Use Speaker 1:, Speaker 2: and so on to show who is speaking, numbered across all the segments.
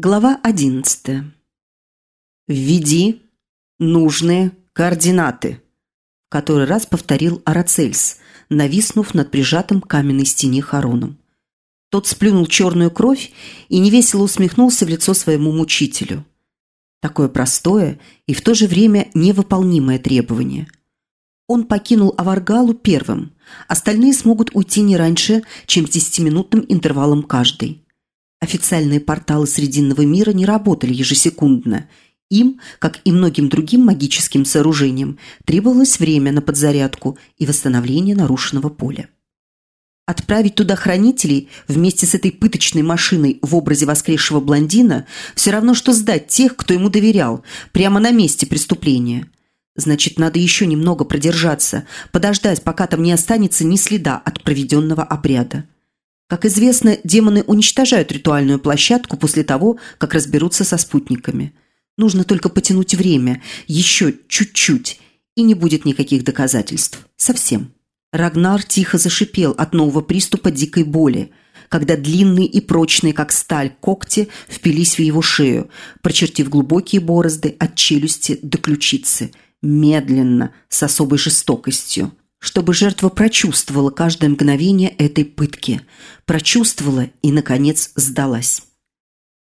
Speaker 1: Глава 11. «Введи нужные координаты», – который раз повторил Арацельс, нависнув над прижатым каменной стене Хароном. Тот сплюнул черную кровь и невесело усмехнулся в лицо своему мучителю. Такое простое и в то же время невыполнимое требование. Он покинул Аваргалу первым, остальные смогут уйти не раньше, чем с десятиминутным интервалом каждый. Официальные порталы Срединного мира не работали ежесекундно. Им, как и многим другим магическим сооружениям, требовалось время на подзарядку и восстановление нарушенного поля. Отправить туда хранителей вместе с этой пыточной машиной в образе воскресшего блондина все равно, что сдать тех, кто ему доверял, прямо на месте преступления. Значит, надо еще немного продержаться, подождать, пока там не останется ни следа от проведенного обряда. Как известно, демоны уничтожают ритуальную площадку после того, как разберутся со спутниками. Нужно только потянуть время, еще чуть-чуть, и не будет никаких доказательств. Совсем. Рагнар тихо зашипел от нового приступа дикой боли, когда длинные и прочные, как сталь, когти впились в его шею, прочертив глубокие борозды от челюсти до ключицы, медленно, с особой жестокостью чтобы жертва прочувствовала каждое мгновение этой пытки, прочувствовала и, наконец, сдалась.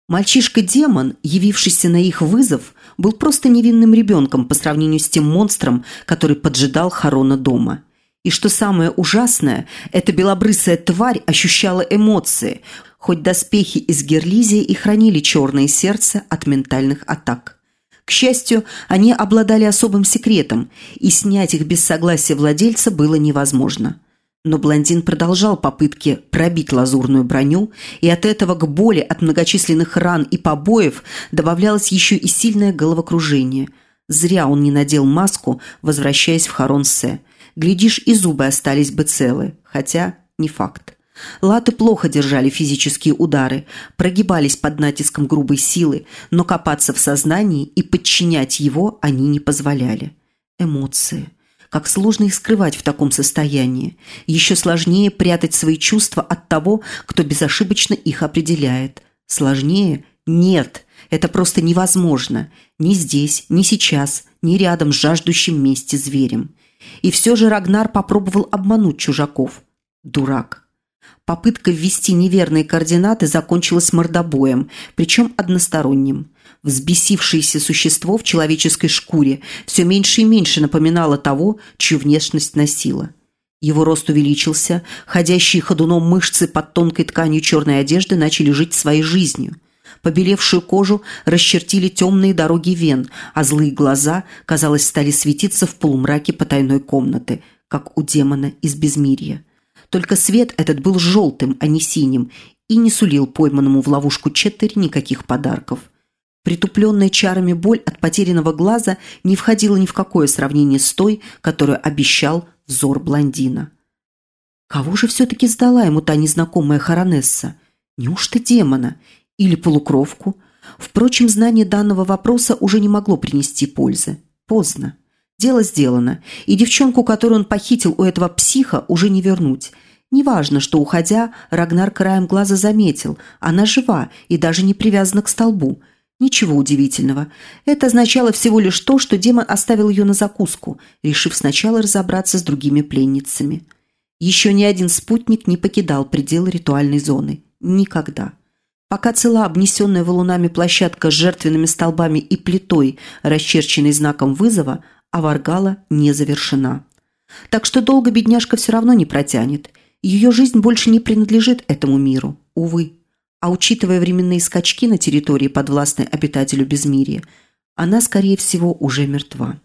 Speaker 1: Мальчишка-демон, явившийся на их вызов, был просто невинным ребенком по сравнению с тем монстром, который поджидал Харона дома. И что самое ужасное, эта белобрысая тварь ощущала эмоции, хоть доспехи из герлизии и хранили черное сердце от ментальных атак. К счастью, они обладали особым секретом, и снять их без согласия владельца было невозможно. Но блондин продолжал попытки пробить лазурную броню, и от этого к боли от многочисленных ран и побоев добавлялось еще и сильное головокружение. Зря он не надел маску, возвращаясь в Харонсе. Глядишь, и зубы остались бы целы, хотя не факт. Латы плохо держали физические удары, прогибались под натиском грубой силы, но копаться в сознании и подчинять его они не позволяли. Эмоции. Как сложно их скрывать в таком состоянии. Еще сложнее прятать свои чувства от того, кто безошибочно их определяет. Сложнее? Нет. Это просто невозможно. Ни здесь, ни сейчас, ни рядом с жаждущим мести зверем. И все же Рагнар попробовал обмануть чужаков. Дурак. Попытка ввести неверные координаты закончилась мордобоем, причем односторонним. Взбесившееся существо в человеческой шкуре все меньше и меньше напоминало того, чью внешность носило. Его рост увеличился, ходящие ходуном мышцы под тонкой тканью черной одежды начали жить своей жизнью. Побелевшую кожу расчертили темные дороги вен, а злые глаза, казалось, стали светиться в полумраке потайной комнаты, как у демона из безмирья. Только свет этот был желтым, а не синим, и не сулил пойманному в ловушку Четтери никаких подарков. Притупленная чарами боль от потерянного глаза не входила ни в какое сравнение с той, которую обещал взор блондина. Кого же все-таки сдала ему та незнакомая Харонесса? Неужто демона? Или полукровку? Впрочем, знание данного вопроса уже не могло принести пользы. Поздно. Дело сделано, и девчонку, которую он похитил у этого психа, уже не вернуть. Неважно, что, уходя, Рагнар краем глаза заметил, она жива и даже не привязана к столбу. Ничего удивительного. Это означало всего лишь то, что демон оставил ее на закуску, решив сначала разобраться с другими пленницами. Еще ни один спутник не покидал пределы ритуальной зоны. Никогда. Пока цела обнесенная валунами площадка с жертвенными столбами и плитой, расчерченной знаком вызова, а Варгала не завершена. Так что долго бедняжка все равно не протянет. Ее жизнь больше не принадлежит этому миру, увы. А учитывая временные скачки на территории, подвластной обитателю Безмирья, она, скорее всего, уже мертва.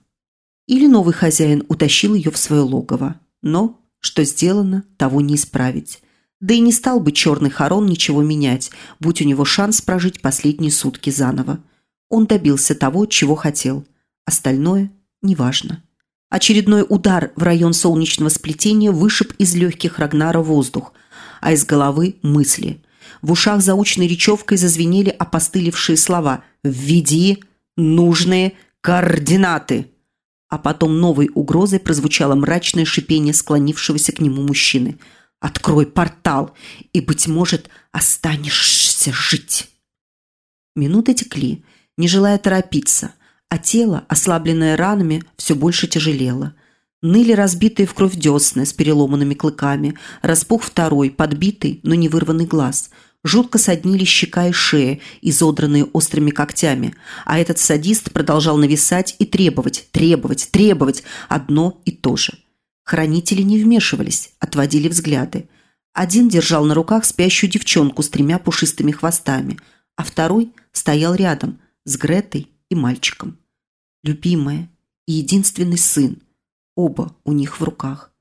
Speaker 1: Или новый хозяин утащил ее в свое логово. Но, что сделано, того не исправить. Да и не стал бы черный Харон ничего менять, будь у него шанс прожить последние сутки заново. Он добился того, чего хотел. Остальное неважно. Очередной удар в район солнечного сплетения вышиб из легких Рагнара воздух, а из головы – мысли. В ушах заученной речевкой зазвенели опостылевшие слова «Введи нужные координаты». А потом новой угрозой прозвучало мрачное шипение склонившегося к нему мужчины. «Открой портал, и, быть может, останешься жить». Минуты текли, не желая торопиться, а тело, ослабленное ранами, все больше тяжелело. Ныли разбитые в кровь десны с переломанными клыками, распух второй, подбитый, но не вырванный глаз – Жутко соднили щека и шея, изодранные острыми когтями, а этот садист продолжал нависать и требовать, требовать, требовать одно и то же. Хранители не вмешивались, отводили взгляды. Один держал на руках спящую девчонку с тремя пушистыми хвостами, а второй стоял рядом с Гретой и мальчиком. Любимая и единственный сын, оба у них в руках.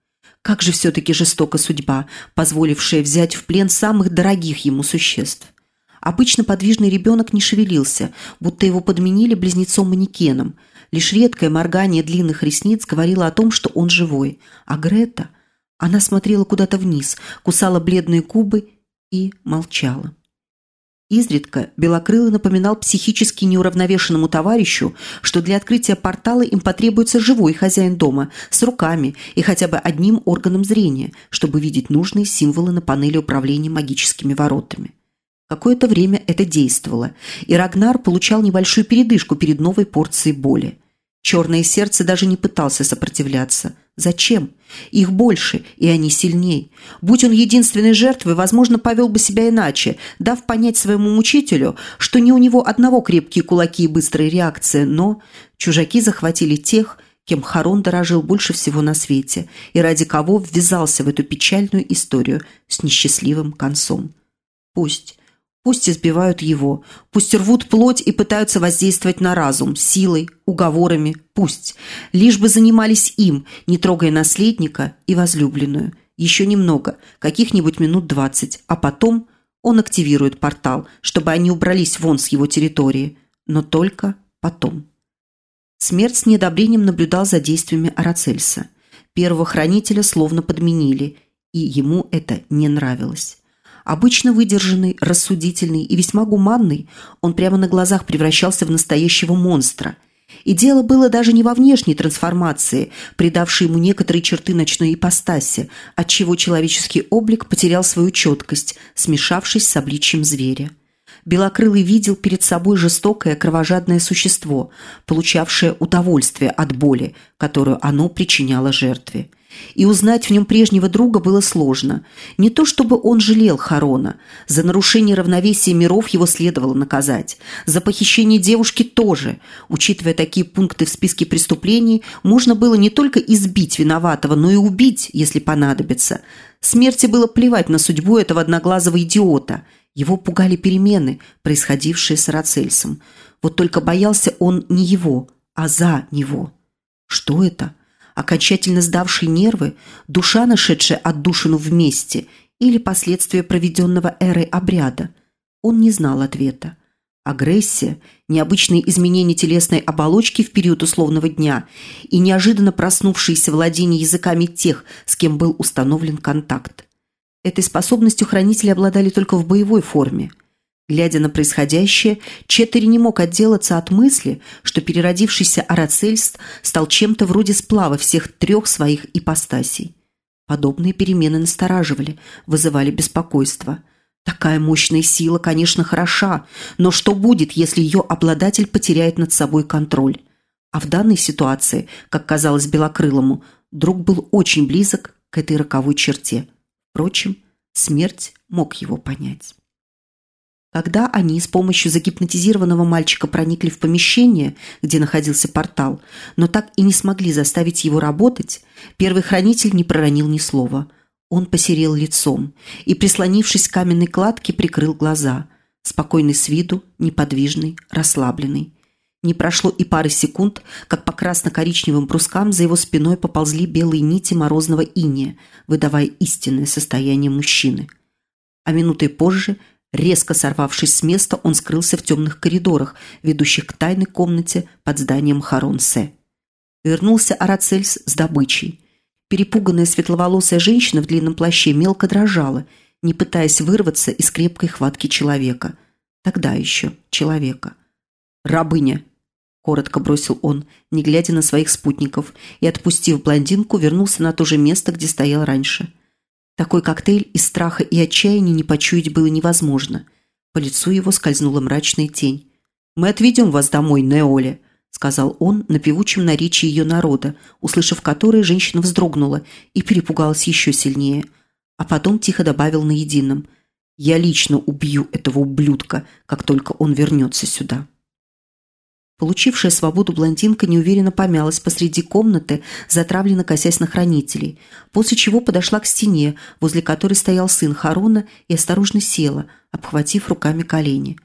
Speaker 1: Как же все-таки жестока судьба, позволившая взять в плен самых дорогих ему существ. Обычно подвижный ребенок не шевелился, будто его подменили близнецом-манекеном. Лишь редкое моргание длинных ресниц говорило о том, что он живой. А Грета... Она смотрела куда-то вниз, кусала бледные губы и молчала. Изредка Белокрылый напоминал психически неуравновешенному товарищу, что для открытия портала им потребуется живой хозяин дома с руками и хотя бы одним органом зрения, чтобы видеть нужные символы на панели управления магическими воротами. Какое-то время это действовало, и Рагнар получал небольшую передышку перед новой порцией боли. Черное сердце даже не пытался сопротивляться. Зачем? Их больше, и они сильней. Будь он единственной жертвой, возможно, повел бы себя иначе, дав понять своему мучителю, что не у него одного крепкие кулаки и быстрая реакция, но чужаки захватили тех, кем Харон дорожил больше всего на свете, и ради кого ввязался в эту печальную историю с несчастливым концом. Пусть. Пусть избивают его, пусть рвут плоть и пытаются воздействовать на разум, силой, уговорами, пусть. Лишь бы занимались им, не трогая наследника и возлюбленную. Еще немного, каких-нибудь минут двадцать, а потом он активирует портал, чтобы они убрались вон с его территории. Но только потом. Смерть с неодобрением наблюдал за действиями Арацельса. Первого хранителя словно подменили, и ему это не нравилось. Обычно выдержанный, рассудительный и весьма гуманный, он прямо на глазах превращался в настоящего монстра. И дело было даже не во внешней трансформации, придавшей ему некоторые черты ночной ипостаси, отчего человеческий облик потерял свою четкость, смешавшись с обличием зверя. Белокрылый видел перед собой жестокое кровожадное существо, получавшее удовольствие от боли, которую оно причиняло жертве и узнать в нем прежнего друга было сложно. Не то чтобы он жалел Харона. За нарушение равновесия миров его следовало наказать. За похищение девушки тоже. Учитывая такие пункты в списке преступлений, можно было не только избить виноватого, но и убить, если понадобится. Смерти было плевать на судьбу этого одноглазого идиота. Его пугали перемены, происходившие с Рацельсом. Вот только боялся он не его, а за него. Что это? Окончательно сдавший нервы, душа, нашедшая отдушину вместе, или последствия проведенного эрой обряда? Он не знал ответа. Агрессия, необычные изменения телесной оболочки в период условного дня и неожиданно проснувшееся владение языками тех, с кем был установлен контакт. Этой способностью хранители обладали только в боевой форме – Глядя на происходящее, Четтери не мог отделаться от мысли, что переродившийся Арацельс стал чем-то вроде сплава всех трех своих ипостасей. Подобные перемены настораживали, вызывали беспокойство. Такая мощная сила, конечно, хороша, но что будет, если ее обладатель потеряет над собой контроль? А в данной ситуации, как казалось Белокрылому, друг был очень близок к этой роковой черте. Впрочем, смерть мог его понять. Когда они с помощью загипнотизированного мальчика проникли в помещение, где находился портал, но так и не смогли заставить его работать, первый хранитель не проронил ни слова. Он посерел лицом и, прислонившись к каменной кладке, прикрыл глаза. Спокойный с виду, неподвижный, расслабленный. Не прошло и пары секунд, как по красно-коричневым брускам за его спиной поползли белые нити морозного иния, выдавая истинное состояние мужчины. А минутой позже – Резко сорвавшись с места, он скрылся в темных коридорах, ведущих к тайной комнате под зданием Харонсе. Вернулся Арацельс с добычей. Перепуганная светловолосая женщина в длинном плаще мелко дрожала, не пытаясь вырваться из крепкой хватки человека. Тогда еще человека. «Рабыня!» – коротко бросил он, не глядя на своих спутников, и, отпустив блондинку, вернулся на то же место, где стоял раньше – такой коктейль из страха и отчаяния не почуять было невозможно. По лицу его скользнула мрачная тень. «Мы отведем вас домой, Неоле», – сказал он на певучем наречии ее народа, услышав которое, женщина вздрогнула и перепугалась еще сильнее. А потом тихо добавил на едином «Я лично убью этого ублюдка, как только он вернется сюда». Получившая свободу блондинка неуверенно помялась посреди комнаты, затравленно косясь на хранителей, после чего подошла к стене, возле которой стоял сын Харона, и осторожно села, обхватив руками колени.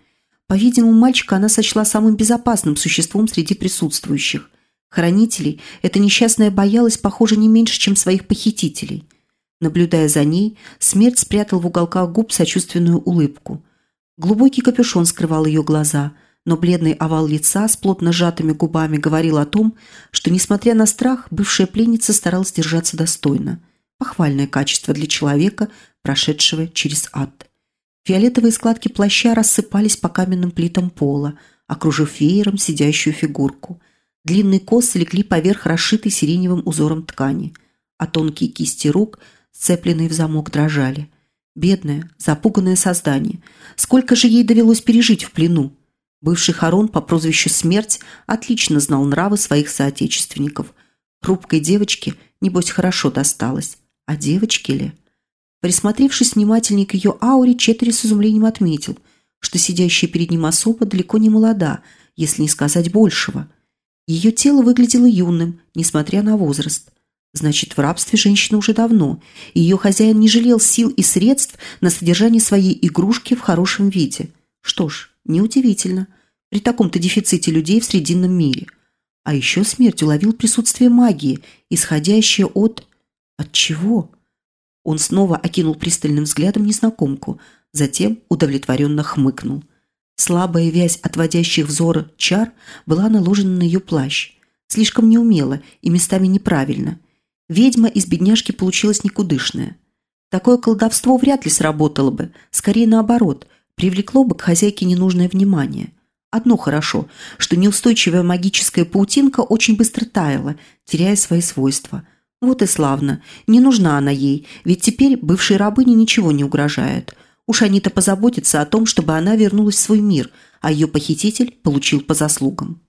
Speaker 1: По-видимому, мальчика она сочла самым безопасным существом среди присутствующих. Хранителей эта несчастная боялась, похоже, не меньше, чем своих похитителей. Наблюдая за ней, смерть спрятал в уголках губ сочувственную улыбку. Глубокий капюшон скрывал ее глаза – но бледный овал лица с плотно сжатыми губами говорил о том, что, несмотря на страх, бывшая пленница старалась держаться достойно. Похвальное качество для человека, прошедшего через ад. Фиолетовые складки плаща рассыпались по каменным плитам пола, окружив веером сидящую фигурку. Длинные косы легли поверх расшитой сиреневым узором ткани, а тонкие кисти рук, сцепленные в замок, дрожали. Бедное, запуганное создание. Сколько же ей довелось пережить в плену? Бывший Харон по прозвищу Смерть отлично знал нравы своих соотечественников. Хрупкой девочке, небось, хорошо досталось. А девочке ли? Присмотревшись внимательнее к ее ауре, Четери с изумлением отметил, что сидящая перед ним особа далеко не молода, если не сказать большего. Ее тело выглядело юным, несмотря на возраст. Значит, в рабстве женщина уже давно, и ее хозяин не жалел сил и средств на содержание своей игрушки в хорошем виде. Что ж, Неудивительно, при таком-то дефиците людей в Срединном мире. А еще смерть уловил присутствие магии, исходящее от... От чего? Он снова окинул пристальным взглядом незнакомку, затем удовлетворенно хмыкнул. Слабая вязь отводящих взор чар была наложена на ее плащ. Слишком неумело и местами неправильно. Ведьма из бедняжки получилась никудышная. Такое колдовство вряд ли сработало бы, скорее наоборот – привлекло бы к хозяйке ненужное внимание. Одно хорошо, что неустойчивая магическая паутинка очень быстро таяла, теряя свои свойства. Вот и славно. Не нужна она ей, ведь теперь бывшей рабыне ничего не угрожает. Уж они-то позаботятся о том, чтобы она вернулась в свой мир, а ее похититель получил по заслугам.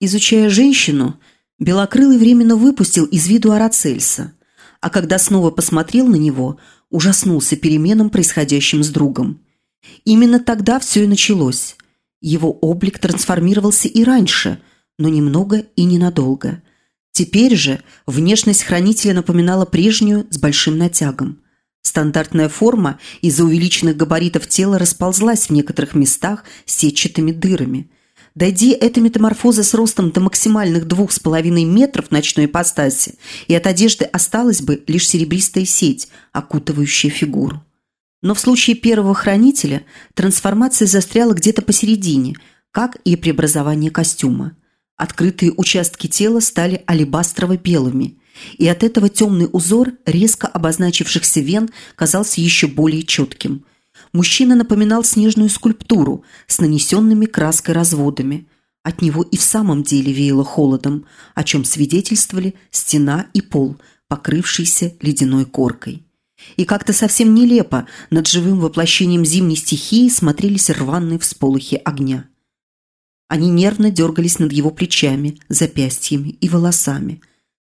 Speaker 1: Изучая женщину, Белокрылый временно выпустил из виду Арацельса, а когда снова посмотрел на него, ужаснулся переменам, происходящим с другом. Именно тогда все и началось. Его облик трансформировался и раньше, но немного и ненадолго. Теперь же внешность хранителя напоминала прежнюю с большим натягом. Стандартная форма из-за увеличенных габаритов тела расползлась в некоторых местах сетчатыми дырами. Дойди эта метаморфоза с ростом до максимальных двух с половиной метров ночной ипостаси, и от одежды осталась бы лишь серебристая сеть, окутывающая фигуру. Но в случае первого хранителя трансформация застряла где-то посередине, как и преобразование костюма. Открытые участки тела стали алебастрово-белыми, и от этого темный узор резко обозначившихся вен казался еще более четким. Мужчина напоминал снежную скульптуру с нанесенными краской разводами. От него и в самом деле веяло холодом, о чем свидетельствовали стена и пол, покрывшиеся ледяной коркой. И как-то совсем нелепо над живым воплощением зимней стихии смотрелись рваные всполохи огня. Они нервно дергались над его плечами, запястьями и волосами,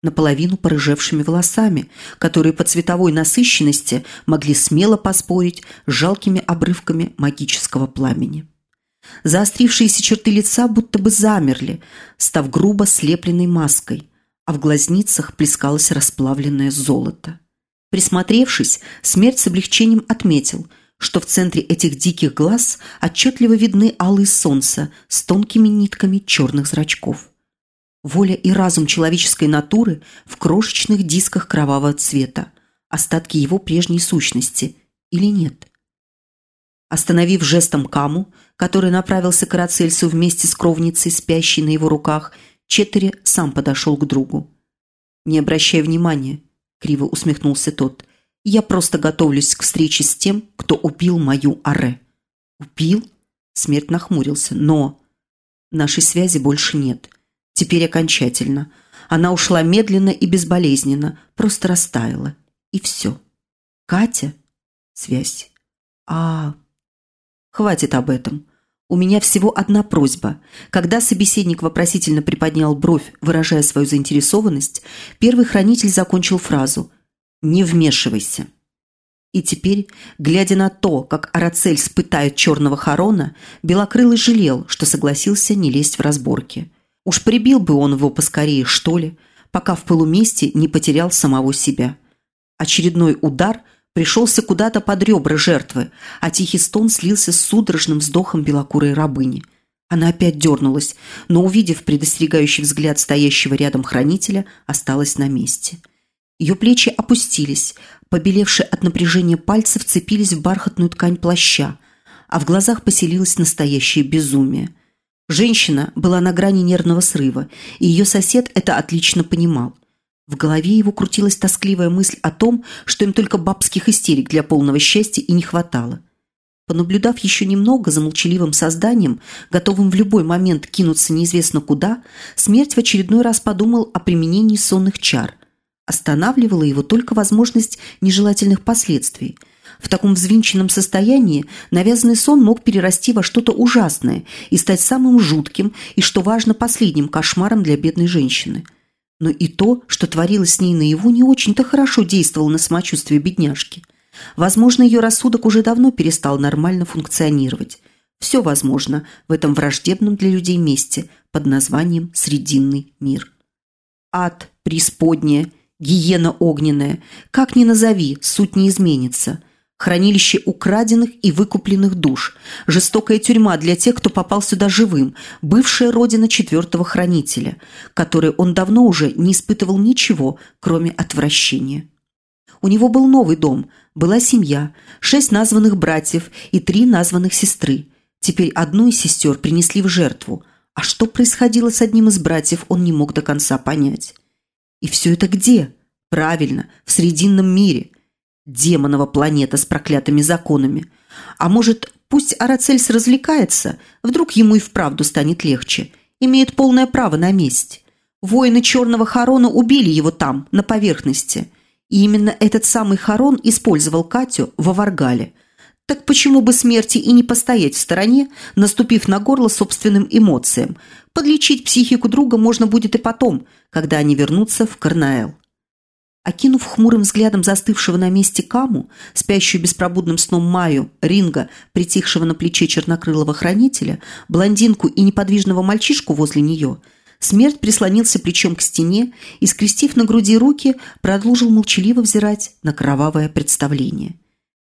Speaker 1: наполовину порыжевшими волосами, которые по цветовой насыщенности могли смело поспорить с жалкими обрывками магического пламени. Заострившиеся черты лица будто бы замерли, став грубо слепленной маской, а в глазницах плескалось расплавленное золото. Присмотревшись, смерть с облегчением отметил, что в центре этих диких глаз отчетливо видны алые солнца с тонкими нитками черных зрачков. Воля и разум человеческой натуры в крошечных дисках кровавого цвета, остатки его прежней сущности или нет. Остановив жестом Каму, который направился к Арацельсу вместе с кровницей, спящей на его руках, Четыре сам подошел к другу. «Не обращай внимания, – криво усмехнулся тот. «Я просто готовлюсь к встрече с тем, кто убил мою Аре». «Убил?» – смерть нахмурился. «Но...» «Нашей связи больше нет. Теперь окончательно. Она ушла медленно и безболезненно, просто растаяла. И все. Катя? Связь. А... Хватит об этом. У меня всего одна просьба. Когда собеседник вопросительно приподнял бровь, выражая свою заинтересованность, первый хранитель закончил фразу «Не вмешивайся». И теперь, глядя на то, как Арацель спытает черного Харона, Белокрылый жалел, что согласился не лезть в разборки. Уж прибил бы он его поскорее, что ли, пока в полуместе не потерял самого себя. Очередной удар пришелся куда-то под ребра жертвы, а тихий стон слился с судорожным вздохом белокурой рабыни. Она опять дернулась, но, увидев предостерегающий взгляд стоящего рядом хранителя, осталась на месте – ее плечи опустились, побелевшие от напряжения пальцы вцепились в бархатную ткань плаща, а в глазах поселилось настоящее безумие. Женщина была на грани нервного срыва, и ее сосед это отлично понимал. В голове его крутилась тоскливая мысль о том, что им только бабских истерик для полного счастья и не хватало. Понаблюдав еще немного за молчаливым созданием, готовым в любой момент кинуться неизвестно куда, смерть в очередной раз подумал о применении сонных чар – Останавливала его только возможность нежелательных последствий. В таком взвинченном состоянии навязанный сон мог перерасти во что-то ужасное и стать самым жутким и, что важно, последним кошмаром для бедной женщины. Но и то, что творилось с ней наяву, не очень-то хорошо действовало на самочувствие бедняжки. Возможно, ее рассудок уже давно перестал нормально функционировать. Все возможно в этом враждебном для людей месте под названием «Срединный мир». Ад, преисподняя гиена огненная, как ни назови, суть не изменится. Хранилище украденных и выкупленных душ, жестокая тюрьма для тех, кто попал сюда живым, бывшая родина четвертого хранителя, которой он давно уже не испытывал ничего, кроме отвращения. У него был новый дом, была семья, шесть названных братьев и три названных сестры. Теперь одну из сестер принесли в жертву, а что происходило с одним из братьев, он не мог до конца понять. И все это где? Правильно, в Срединном мире. Демонова планета с проклятыми законами. А может, пусть Арацельс развлекается, вдруг ему и вправду станет легче. Имеет полное право на месть. Воины Черного Харона убили его там, на поверхности. И именно этот самый Харон использовал Катю в Аваргале. Так почему бы смерти и не постоять в стороне, наступив на горло собственным эмоциям? Подлечить психику друга можно будет и потом, когда они вернутся в Карнаэл. Окинув хмурым взглядом застывшего на месте Каму, спящую беспробудным сном Маю, Ринга, притихшего на плече чернокрылого хранителя, блондинку и неподвижного мальчишку возле нее, смерть прислонился плечом к стене и, скрестив на груди руки, продолжил молчаливо взирать на кровавое представление.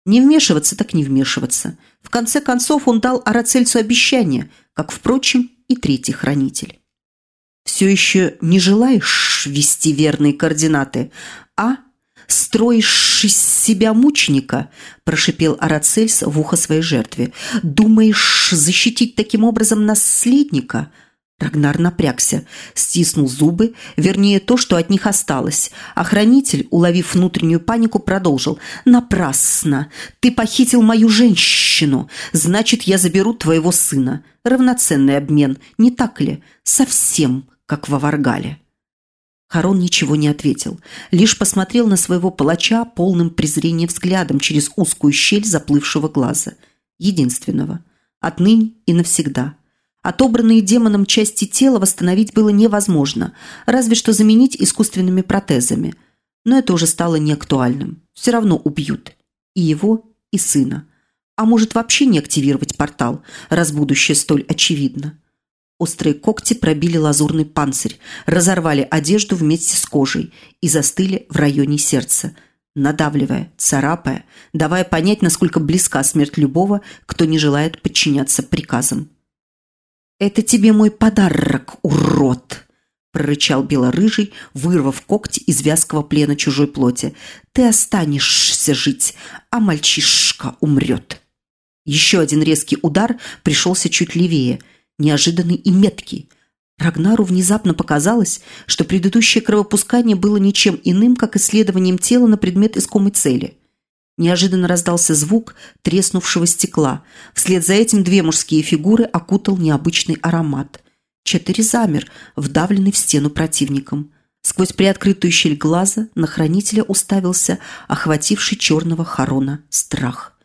Speaker 1: Не вмешиваться так не вмешиваться. В конце концов он дал Арацельцу обещание, как, впрочем, и третий хранитель все еще не желаешь вести верные координаты, а строишь из себя мученика?» – прошипел Арацельс в ухо своей жертве. «Думаешь защитить таким образом наследника?» Рагнар напрягся, стиснул зубы, вернее, то, что от них осталось. Охранитель, уловив внутреннюю панику, продолжил. «Напрасно! Ты похитил мою женщину! Значит, я заберу твоего сына. Равноценный обмен, не так ли? Совсем как в Аваргале. Харон ничего не ответил, лишь посмотрел на своего палача полным презрения взглядом через узкую щель заплывшего глаза. Единственного. Отныне и навсегда. Отобранные демоном части тела восстановить было невозможно, разве что заменить искусственными протезами. Но это уже стало неактуальным. Все равно убьют. И его, и сына. А может вообще не активировать портал, раз будущее столь очевидно. Острые когти пробили лазурный панцирь, разорвали одежду вместе с кожей и застыли в районе сердца, надавливая, царапая, давая понять, насколько близка смерть любого, кто не желает подчиняться приказам. «Это тебе мой подарок, урод!» прорычал белорыжий, вырвав когти из вязкого плена чужой плоти. «Ты останешься жить, а мальчишка умрет!» Еще один резкий удар пришелся чуть левее – неожиданный и меткий. Рагнару внезапно показалось, что предыдущее кровопускание было ничем иным, как исследованием тела на предмет искомой цели. Неожиданно раздался звук треснувшего стекла. Вслед за этим две мужские фигуры окутал необычный аромат. Четыре замер, вдавленный в стену противником. Сквозь приоткрытую щель глаза на хранителя уставился охвативший черного Харона страх.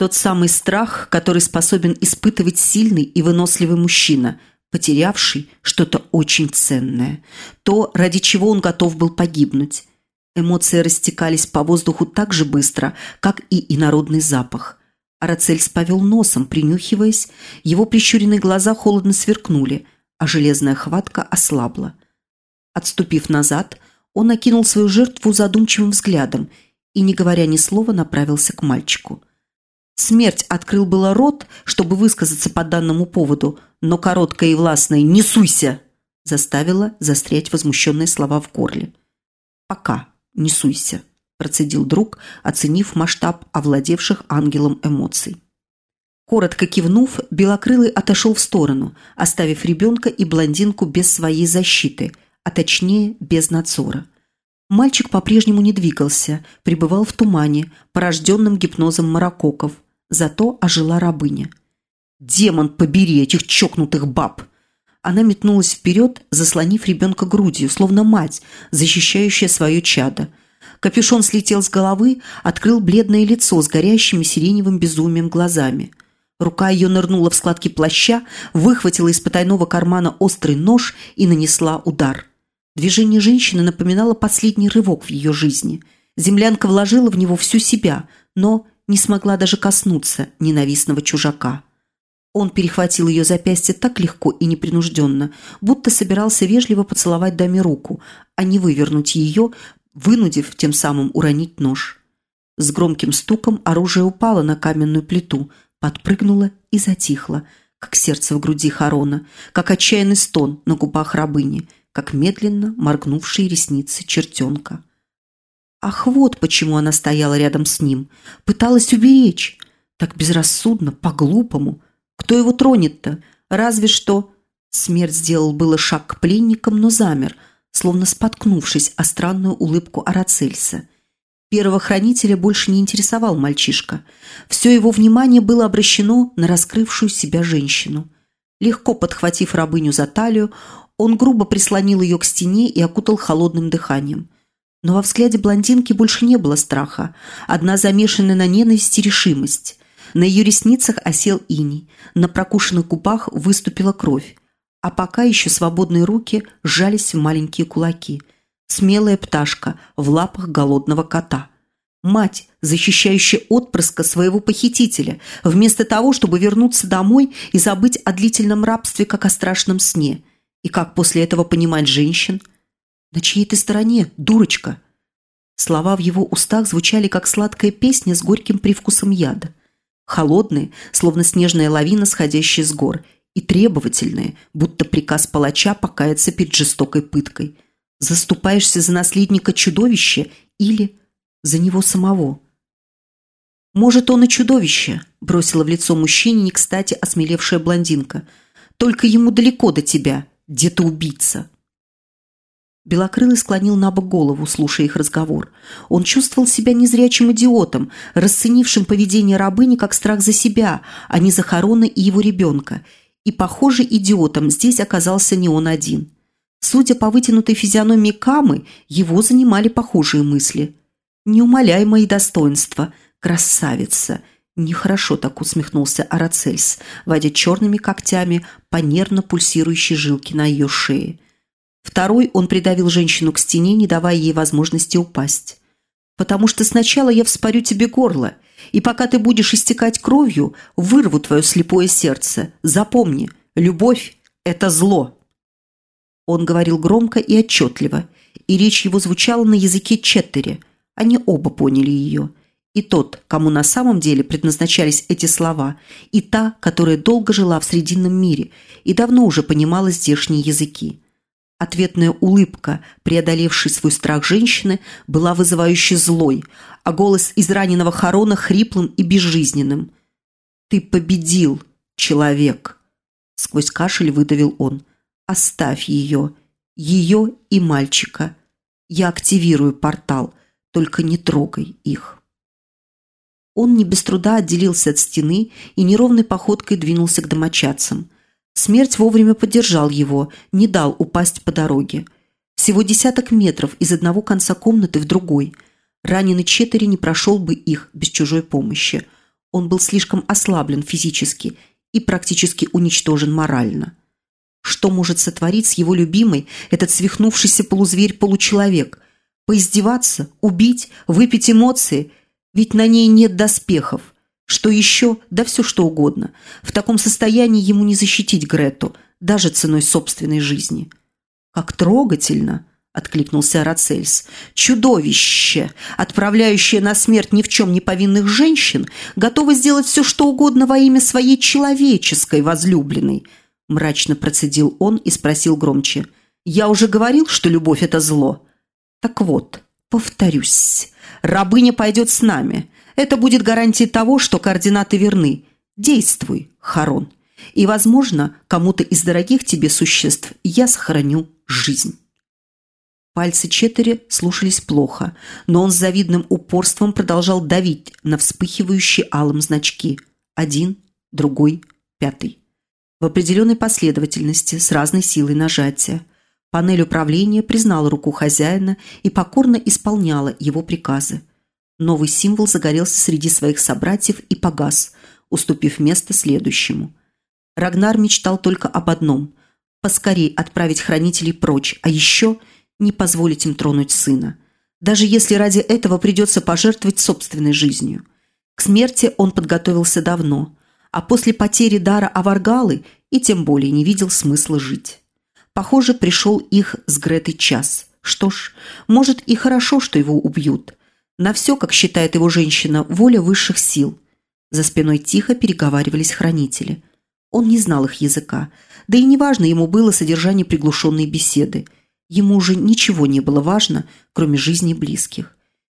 Speaker 1: Тот самый страх, который способен испытывать сильный и выносливый мужчина, потерявший что-то очень ценное. То, ради чего он готов был погибнуть. Эмоции растекались по воздуху так же быстро, как и инородный запах. Арацельс повел носом, принюхиваясь, его прищуренные глаза холодно сверкнули, а железная хватка ослабла. Отступив назад, он окинул свою жертву задумчивым взглядом и, не говоря ни слова, направился к мальчику. Смерть открыл было рот, чтобы высказаться по данному поводу, но короткое и властное «Не суйся!» заставило застрять возмущенные слова в горле. «Пока не суйся!» процедил друг, оценив масштаб овладевших ангелом эмоций. Коротко кивнув, Белокрылый отошел в сторону, оставив ребенка и блондинку без своей защиты, а точнее без надзора. Мальчик по-прежнему не двигался, пребывал в тумане, порожденном гипнозом маракоков, зато ожила рабыня. «Демон, побери этих чокнутых баб!» Она метнулась вперед, заслонив ребенка грудью, словно мать, защищающая свое чадо – Капюшон слетел с головы, открыл бледное лицо с горящими сиреневым безумием глазами. Рука ее нырнула в складки плаща, выхватила из потайного кармана острый нож и нанесла удар. Движение женщины напоминало последний рывок в ее жизни. Землянка вложила в него всю себя, но не смогла даже коснуться ненавистного чужака. Он перехватил ее запястье так легко и непринужденно, будто собирался вежливо поцеловать даме руку, а не вывернуть ее, вынудив тем самым уронить нож. С громким стуком оружие упало на каменную плиту, подпрыгнуло и затихло, как сердце в груди Харона, как отчаянный стон на губах рабыни, как медленно моргнувшие ресницы чертенка. Ах, вот почему она стояла рядом с ним, пыталась уберечь. Так безрассудно, по-глупому. Кто его тронет-то? Разве что... Смерть сделал было шаг к пленникам, но замер – словно споткнувшись о странную улыбку Арацельса. Первого хранителя больше не интересовал мальчишка. Все его внимание было обращено на раскрывшую себя женщину. Легко подхватив рабыню за талию, он грубо прислонил ее к стене и окутал холодным дыханием. Но во взгляде блондинки больше не было страха, одна замешанная на ненависти решимость. На ее ресницах осел иней, на прокушенных губах выступила кровь а пока еще свободные руки сжались в маленькие кулаки. Смелая пташка в лапах голодного кота. Мать, защищающая отпрыска своего похитителя, вместо того, чтобы вернуться домой и забыть о длительном рабстве, как о страшном сне. И как после этого понимать женщин? На чьей ты стороне, дурочка? Слова в его устах звучали, как сладкая песня с горьким привкусом яда. Холодные, словно снежная лавина, сходящая с гор – и требовательные, будто приказ палача покаяться перед жестокой пыткой. Заступаешься за наследника чудовища или за него самого? «Может, он и чудовище», – бросила в лицо мужчине не кстати осмелевшая блондинка. «Только ему далеко до тебя, где-то убийца». Белокрылый склонил на бок голову, слушая их разговор. Он чувствовал себя незрячим идиотом, расценившим поведение рабыни как страх за себя, а не за Харона и его ребенка – и, похоже, идиотом здесь оказался не он один. Судя по вытянутой физиономии Камы, его занимали похожие мысли. «Не умаляй мои достоинства, красавица!» Нехорошо так усмехнулся Арацельс, водя черными когтями по нервно пульсирующей жилке на ее шее. Второй он придавил женщину к стене, не давая ей возможности упасть. «Потому что сначала я вспорю тебе горло, и пока ты будешь истекать кровью, вырву твое слепое сердце. Запомни, любовь – это зло». Он говорил громко и отчетливо, и речь его звучала на языке Четтери. Они оба поняли ее. И тот, кому на самом деле предназначались эти слова, и та, которая долго жила в Срединном мире и давно уже понимала здешние языки. Ответная улыбка, преодолевшей свой страх женщины, была вызывающе злой, а голос израненного Харона хриплым и безжизненным. «Ты победил, человек!» Сквозь кашель выдавил он. «Оставь ее, ее и мальчика. Я активирую портал, только не трогай их». Он не без труда отделился от стены и неровной походкой двинулся к домочадцам – Смерть вовремя поддержал его, не дал упасть по дороге. Всего десяток метров из одного конца комнаты в другой. Раненый Четери не прошел бы их без чужой помощи. Он был слишком ослаблен физически и практически уничтожен морально. Что может сотворить с его любимой этот свихнувшийся полузверь-получеловек? Поиздеваться, убить, выпить эмоции? Ведь на ней нет доспехов. Что еще? Да все что угодно. В таком состоянии ему не защитить Грету, даже ценой собственной жизни. Как трогательно! – откликнулся Арацельс. «Чудовище, отправляющее на смерть ни в чем не повинных женщин, готово сделать все, что угодно во имя своей человеческой возлюбленной», – мрачно процедил он и спросил громче. «Я уже говорил, что любовь – это зло?» «Так вот, повторюсь, рабыня пойдет с нами. Это будет гарантией того, что координаты верны. Действуй, Харон, и, возможно, кому-то из дорогих тебе существ я сохраню жизнь». Пальцы Четери слушались плохо, но он с завидным упорством продолжал давить на вспыхивающие алым значки. Один, другой, пятый. В определенной последовательности, с разной силой нажатия. Панель управления признала руку хозяина и покорно исполняла его приказы. Новый символ загорелся среди своих собратьев и погас, уступив место следующему. Рагнар мечтал только об одном – поскорей отправить хранителей прочь, а еще – не позволить им тронуть сына. Даже если ради этого придется пожертвовать собственной жизнью. К смерти он подготовился давно, а после потери дара Аваргалы и тем более не видел смысла жить. Похоже, пришел их с Гретой час. Что ж, может и хорошо, что его убьют. На все, как считает его женщина, воля высших сил. За спиной тихо переговаривались хранители. Он не знал их языка, да и неважно ему было содержание приглушенной беседы – Ему уже ничего не было важно, кроме жизни близких.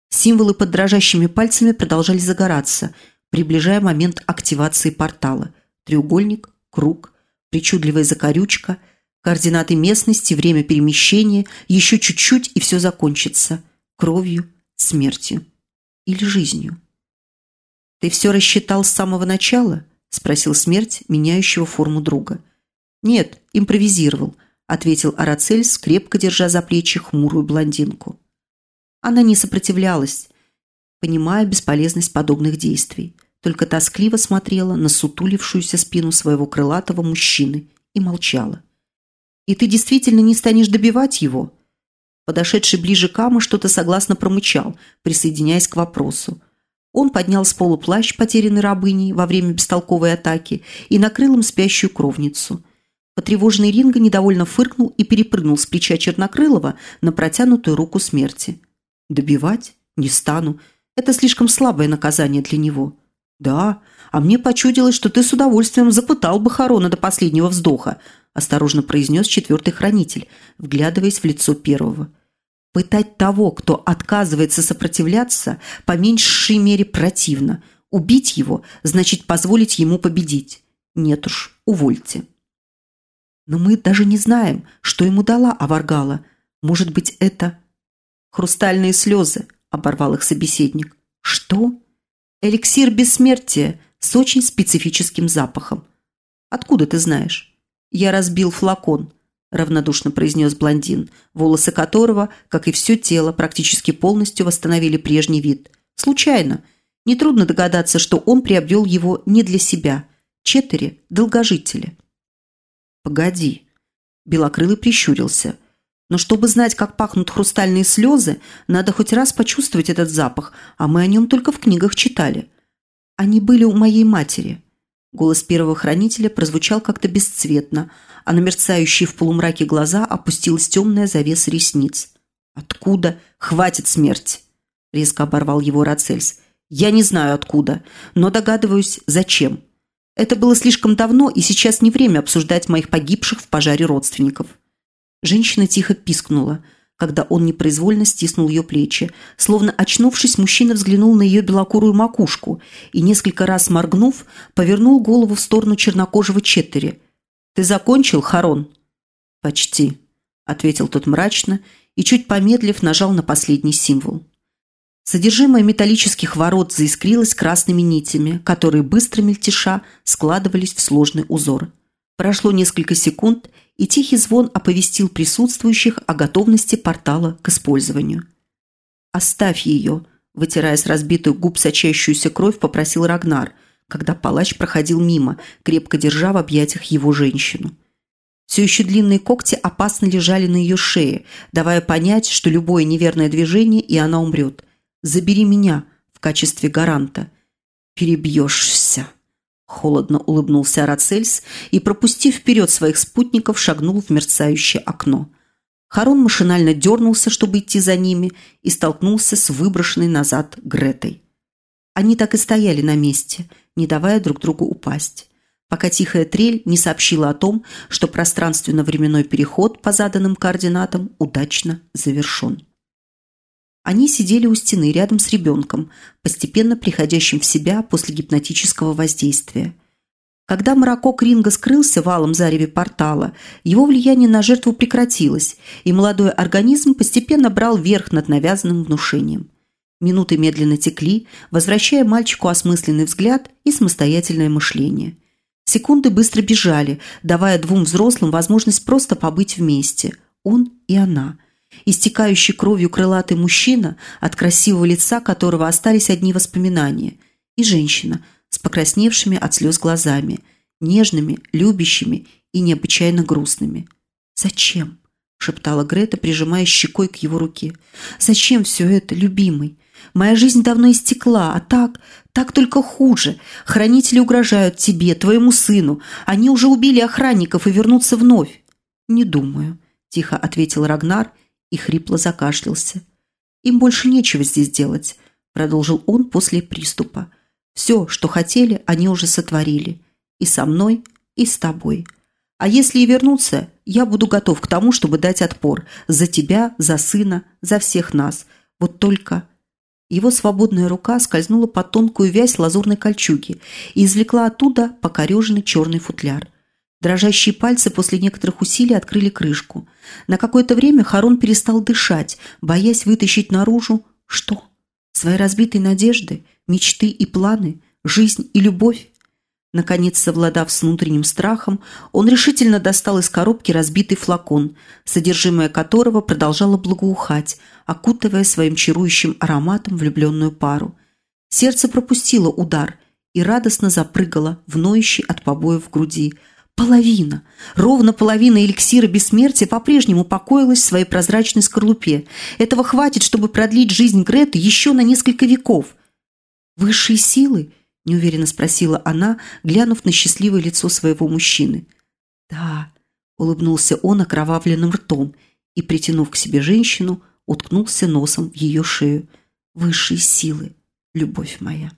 Speaker 1: Символы под дрожащими пальцами продолжали загораться, приближая момент активации портала. Треугольник, круг, причудливая закорючка, координаты местности, время перемещения, еще чуть-чуть и все закончится. Кровью, смертью или жизнью. «Ты все рассчитал с самого начала?» – спросил смерть, меняющего форму друга. «Нет, импровизировал», ответил Арацельс, крепко держа за плечи хмурую блондинку. Она не сопротивлялась, понимая бесполезность подобных действий, только тоскливо смотрела на сутулившуюся спину своего крылатого мужчины и молчала. «И ты действительно не станешь добивать его?» Подошедший ближе Кама что-то согласно промычал, присоединяясь к вопросу. Он поднял с пола плащ потерянной рабыней во время бестолковой атаки и накрыл им спящую кровницу – Потревоженный Ринга недовольно фыркнул и перепрыгнул с плеча Чернокрылова на протянутую руку смерти. «Добивать? Не стану. Это слишком слабое наказание для него». «Да, а мне почудилось, что ты с удовольствием запытал бы Харона до последнего вздоха», осторожно произнес четвертый хранитель, вглядываясь в лицо первого. «Пытать того, кто отказывается сопротивляться, по меньшей мере противно. Убить его значит позволить ему победить. Нет уж, увольте». Но мы даже не знаем, что ему дала Аваргала. Может быть, это... Хрустальные слезы, оборвал их собеседник. Что? Эликсир бессмертия с очень специфическим запахом. Откуда ты знаешь? Я разбил флакон, равнодушно произнес блондин, волосы которого, как и все тело, практически полностью восстановили прежний вид. Случайно. Нетрудно догадаться, что он приобрел его не для себя. Четыре долгожители. «Погоди». Белокрылый прищурился. «Но чтобы знать, как пахнут хрустальные слезы, надо хоть раз почувствовать этот запах, а мы о нем только в книгах читали. Они были у моей матери». Голос первого хранителя прозвучал как-то бесцветно, а на мерцающие в полумраке глаза опустилась темная завеса ресниц. «Откуда? Хватит смерть!» – резко оборвал его Рацельс. «Я не знаю откуда, но догадываюсь, зачем. Это было слишком давно, и сейчас не время обсуждать моих погибших в пожаре родственников. Женщина тихо пискнула, когда он непроизвольно стиснул ее плечи. Словно очнувшись, мужчина взглянул на ее белокурую макушку и, несколько раз моргнув, повернул голову в сторону чернокожего Четтери. «Ты закончил, Харон?» «Почти», — ответил тот мрачно и, чуть помедлив, нажал на последний символ. Содержимое металлических ворот заискрилось красными нитями, которые быстро мельтеша складывались в сложный узор. Прошло несколько секунд, и тихий звон оповестил присутствующих о готовности портала к использованию. «Оставь ее», – вытирая с разбитых губ сочащуюся кровь, попросил Рагнар, когда палач проходил мимо, крепко держа в объятиях его женщину. Все еще длинные когти опасно лежали на ее шее, давая понять, что любое неверное движение, и она умрет. «Забери меня в качестве гаранта». «Перебьешься», – холодно улыбнулся Арацельс и, пропустив вперед своих спутников, шагнул в мерцающее окно. Харон машинально дернулся, чтобы идти за ними, и столкнулся с выброшенной назад Гретой. Они так и стояли на месте, не давая друг другу упасть пока тихая трель не сообщила о том, что пространственно-временной переход по заданным координатам удачно завершен. Они сидели у стены рядом с ребенком, постепенно приходящим в себя после гипнотического воздействия. Когда Марокко Ринга скрылся в алом зареве портала, его влияние на жертву прекратилось, и молодой организм постепенно брал верх над навязанным внушением. Минуты медленно текли, возвращая мальчику осмысленный взгляд и самостоятельное мышление – Секунды быстро бежали, давая двум взрослым возможность просто побыть вместе. Он и она. Истекающий кровью крылатый мужчина, от красивого лица которого остались одни воспоминания. И женщина с покрасневшими от слез глазами, нежными, любящими и необычайно грустными. «Зачем?» – шептала Грета, прижимая щекой к его руке. «Зачем все это, любимый? Моя жизнь давно истекла, а так, так только хуже. Хранители угрожают тебе, твоему сыну. Они уже убили охранников и вернутся вновь. Не думаю, тихо ответил Рагнар и хрипло закашлялся. Им больше нечего здесь делать, продолжил он после приступа. Все, что хотели, они уже сотворили. И со мной, и с тобой. А если и вернуться, я буду готов к тому, чтобы дать отпор. За тебя, за сына, за всех нас. Вот только его свободная рука скользнула под тонкую вязь лазурной кольчуги и извлекла оттуда покореженный черный футляр. Дрожащие пальцы после некоторых усилий открыли крышку. На какое-то время Харон перестал дышать, боясь вытащить наружу что? Свои разбитые надежды, мечты и планы, жизнь и любовь? Наконец, совладав с внутренним страхом, он решительно достал из коробки разбитый флакон, содержимое которого продолжало благоухать, окутывая своим чарующим ароматом влюбленную пару. Сердце пропустило удар и радостно запрыгало в ноющий от побоев груди. Половина, ровно половина эликсира бессмертия по-прежнему покоилась в своей прозрачной скорлупе. Этого хватит, чтобы продлить жизнь Греты еще на несколько веков. Высшие силы – неуверенно спросила она, глянув на счастливое лицо своего мужчины. «Да», – улыбнулся он окровавленным ртом и, притянув к себе женщину, уткнулся носом в ее шею. «Высшие силы, любовь моя».